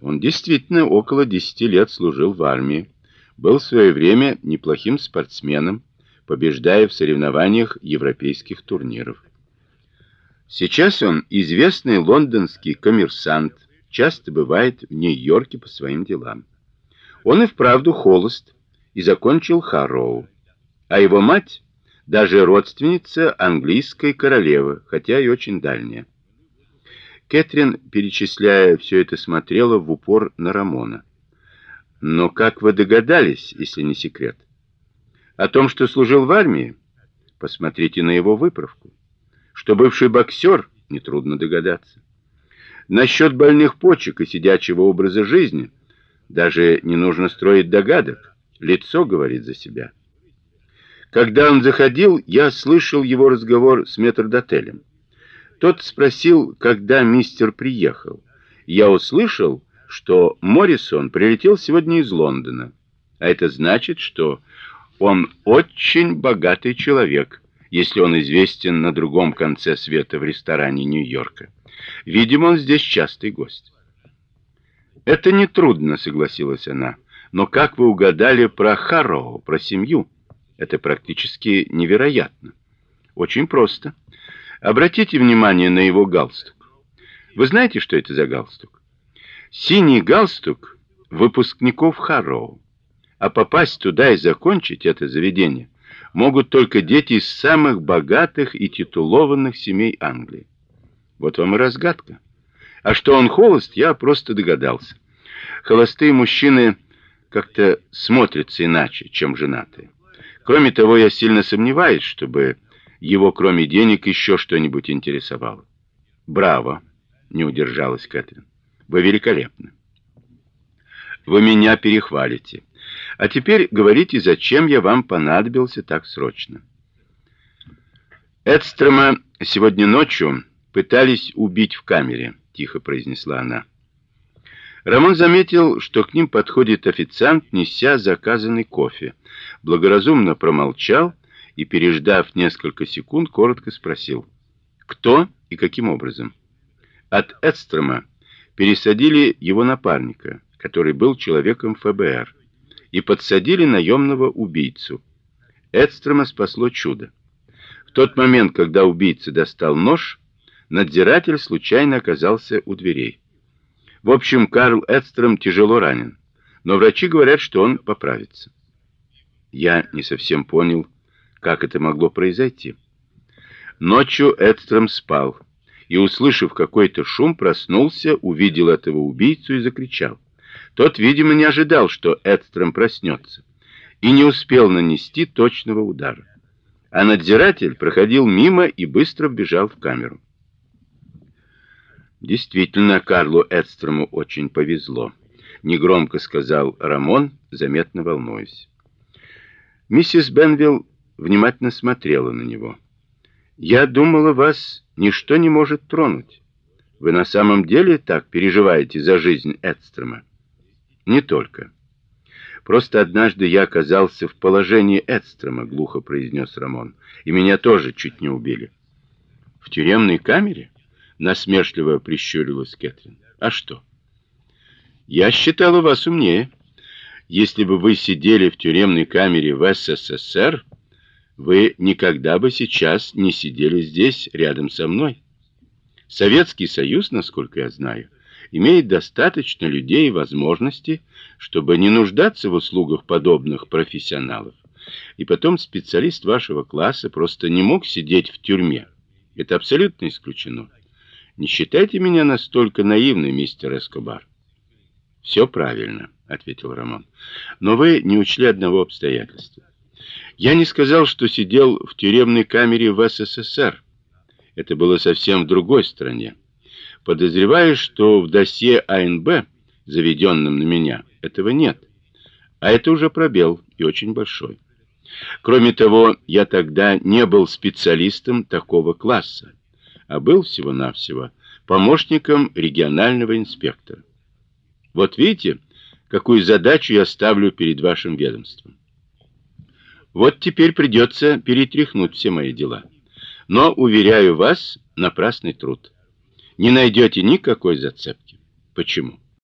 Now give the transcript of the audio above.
Он действительно около десяти лет служил в армии, был в свое время неплохим спортсменом, побеждая в соревнованиях европейских турниров. Сейчас он известный лондонский коммерсант, часто бывает в Нью-Йорке по своим делам. Он и вправду холост и закончил Харроу. А его мать даже родственница английской королевы, хотя и очень дальняя. Кэтрин, перечисляя все это, смотрела в упор на Рамона. Но как вы догадались, если не секрет? О том, что служил в армии? Посмотрите на его выправку. Что бывший боксер, нетрудно догадаться. Насчет больных почек и сидячего образа жизни даже не нужно строить догадок. Лицо говорит за себя. Когда он заходил, я слышал его разговор с метрдотелем. Тот спросил, когда мистер приехал. Я услышал, что Моррисон прилетел сегодня из Лондона. А это значит, что он очень богатый человек, если он известен на другом конце света в ресторане Нью-Йорка. Видимо, он здесь частый гость. Это не трудно, согласилась она. Но как вы угадали про Харроу, про семью? Это практически невероятно. Очень просто. Обратите внимание на его галстук. Вы знаете, что это за галстук? Синий галстук выпускников Харроу. А попасть туда и закончить это заведение могут только дети из самых богатых и титулованных семей Англии. Вот вам и разгадка. А что он холост, я просто догадался. Холостые мужчины как-то смотрятся иначе, чем женатые. Кроме того, я сильно сомневаюсь, чтобы его, кроме денег, еще что-нибудь интересовало. Браво, не удержалась Кэтрин. Вы великолепны. Вы меня перехвалите. А теперь говорите, зачем я вам понадобился так срочно? Эдстрома сегодня ночью пытались убить в камере, тихо произнесла она. Рамон заметил, что к ним подходит официант, неся заказанный кофе. Благоразумно промолчал и, переждав несколько секунд, коротко спросил: "Кто и каким образом?" От Эдстрома пересадили его напарника, который был человеком ФБР, и подсадили наемного убийцу. Эдстрома спасло чудо. В тот момент, когда убийца достал нож, надзиратель случайно оказался у дверей. В общем, Карл Эдстром тяжело ранен, но врачи говорят, что он поправится. Я не совсем понял, как это могло произойти. Ночью Эдстром спал и, услышав какой-то шум, проснулся, увидел этого убийцу и закричал. Тот, видимо, не ожидал, что Эдстром проснется, и не успел нанести точного удара. А надзиратель проходил мимо и быстро вбежал в камеру. Действительно, Карлу Эдстрому очень повезло, негромко сказал Рамон, заметно волнуясь. Миссис Бенвилл внимательно смотрела на него. Я думала, вас ничто не может тронуть. Вы на самом деле так переживаете за жизнь Эдстрома? Не только. Просто однажды я оказался в положении Эдстрома, глухо произнес Рамон, и меня тоже чуть не убили. В тюремной камере? насмешливо прищурилась Кэтрин. А что? Я считала вас умнее. Если бы вы сидели в тюремной камере в СССР, вы никогда бы сейчас не сидели здесь рядом со мной. Советский Союз, насколько я знаю, имеет достаточно людей и возможностей, чтобы не нуждаться в услугах подобных профессионалов. И потом специалист вашего класса просто не мог сидеть в тюрьме. Это абсолютно исключено. Не считайте меня настолько наивной, мистер Эскобар. «Все правильно, ответил Рамон. Но вы не учли одного обстоятельства. Я не сказал, что сидел в тюремной камере в СССР. Это было совсем в другой стране. Подозреваю, что в досье АНБ, заведенном на меня, этого нет. А это уже пробел и очень большой. Кроме того, я тогда не был специалистом такого класса а был всего-навсего помощником регионального инспектора. Вот видите, какую задачу я ставлю перед вашим ведомством. Вот теперь придется перетряхнуть все мои дела. Но уверяю вас, напрасный труд. Не найдете никакой зацепки. Почему?